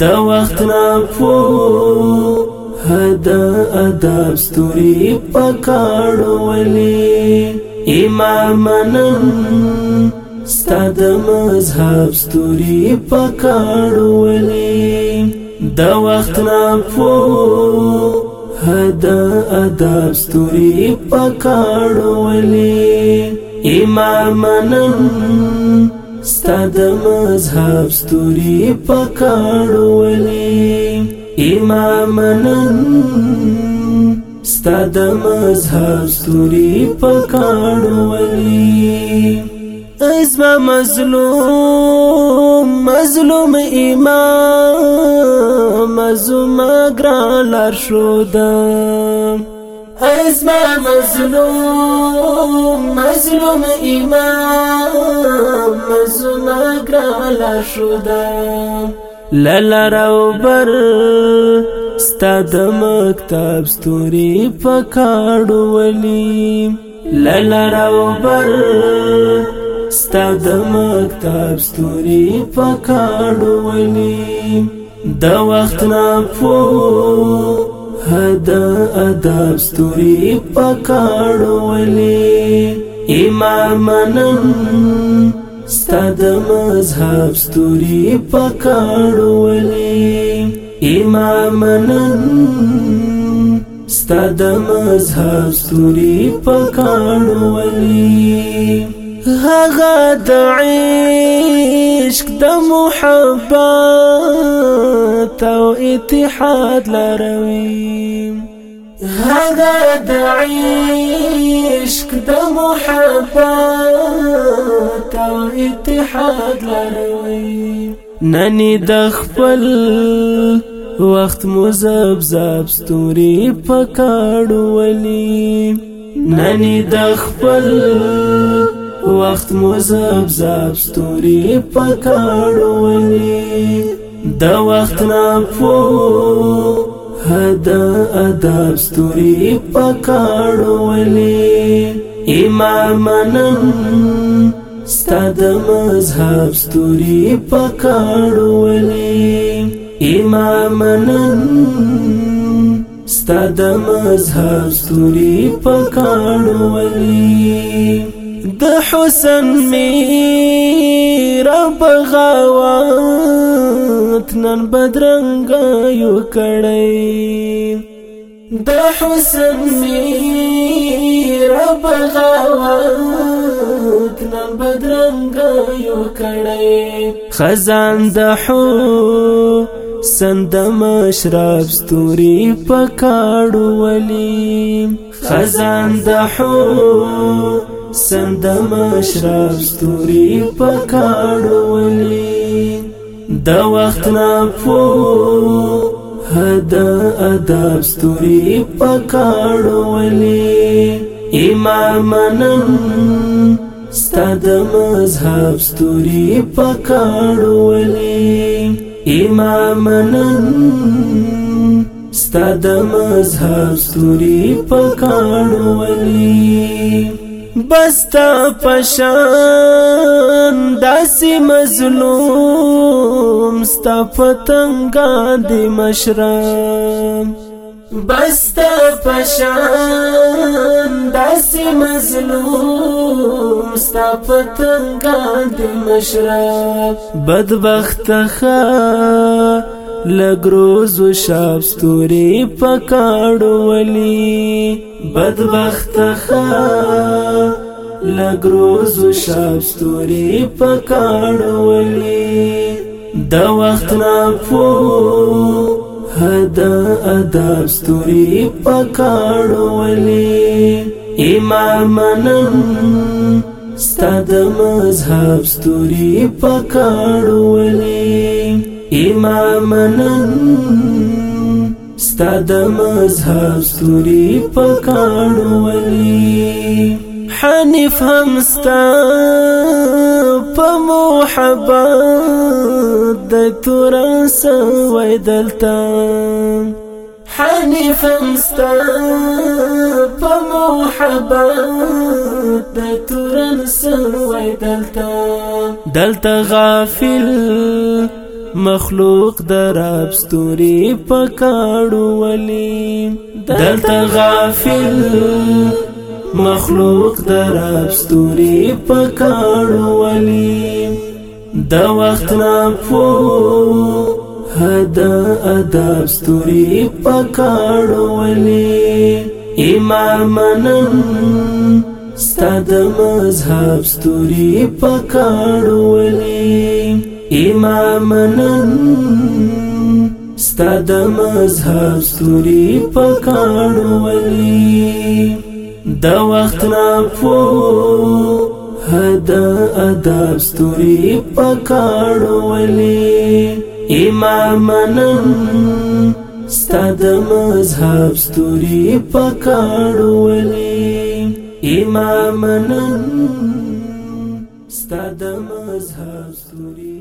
دا وخت نه پوه هدا ادب ستوري پکاړو ولي امام نن ستاد مذهب ستوري پکاړو ولي د وخت نه پو هدا ادب ستوري پکاړو ولي امام نن ستاد مذهب ستوري پکاړولې امام نن ستاد مذهب ستوري پکاړولې ازما مظلوم مظلوم امام زما ګران لار شو ده ازما مظلوم مظلوم امام مظلوم گرالا شودا للا رو بر ستا د مکتب ستوري پکاړو ولي للا رو بر ستا د مکتب ستوري پکاړو ولي د وخت نه پوه د ادب ستوري پکاړولې امام نن ستاد مذهب ستوري پکاړولې امام نن ستاد مذهب ستوري پکاړولې هغه د عشق د محبت او اتحاد لروي هذا د عشق د محبت او اتحاد لروي نني د خپل وخت مزب زاب ستوري پکاړو ولي نني د خپل وخت مو زب زب ستوري پکړولې دا وخت نه پوه هدا ادب ستوري پکاړولې امام نن ستاد مذهب ستوري پکاړولې امام نن ستاد مذهب ستوري پکاړولې د حسن می رب غوات نن بدرنګ یو کړی د حسن می رب غوات نن بدرنګ یو کړی خزان د حو سند مشرب ستوري پکاړو ولي خزان د حو سند مشرف ستوري پکاړولي د وخت نه پوه هدا ادب ستوري پکاړولي امام نن ستاد مذهب ستوري پکاړولي امام نن ستاد مذهب ستوري پکاړولي بستا پشان داسی مظلوم ستا پتنگا دی مشرم بستا پشان داسی مظلوم ستا پتنگا دی مشرم بدبخت خواه لګروز او شاب ستوري پکاړو ولي بدبخت خان لګروزو شاب ستوري پکاړولې د وخت نه پو هدا ادب ستوري پکاړولې امام نن ستاد مذهب ستوري پکاړولې امام نن ستاد مذهب ستوري پکاړولې حنیف همستا په محبت د تور سوي دلتا حنیف همستا په محبت د تور سوي دلتا دلتا غافل مخلوق در ابستوري پکاړو ولي دلته غافل مخلوق در ابستوري پکاړو ولي د وخت نه پوه هدا ادب ستوري پکاړو ولي امام نن ستاد مذهب ستوري پکاړو ولي امام نن ستاد مذهب ستوري پکاړو ولي دا وخت نه پوه هدا ادب ستوري پکاړولې امام نن ستاد مذهب ستوري پکاړولې امام نن ستاد مذهب ستوري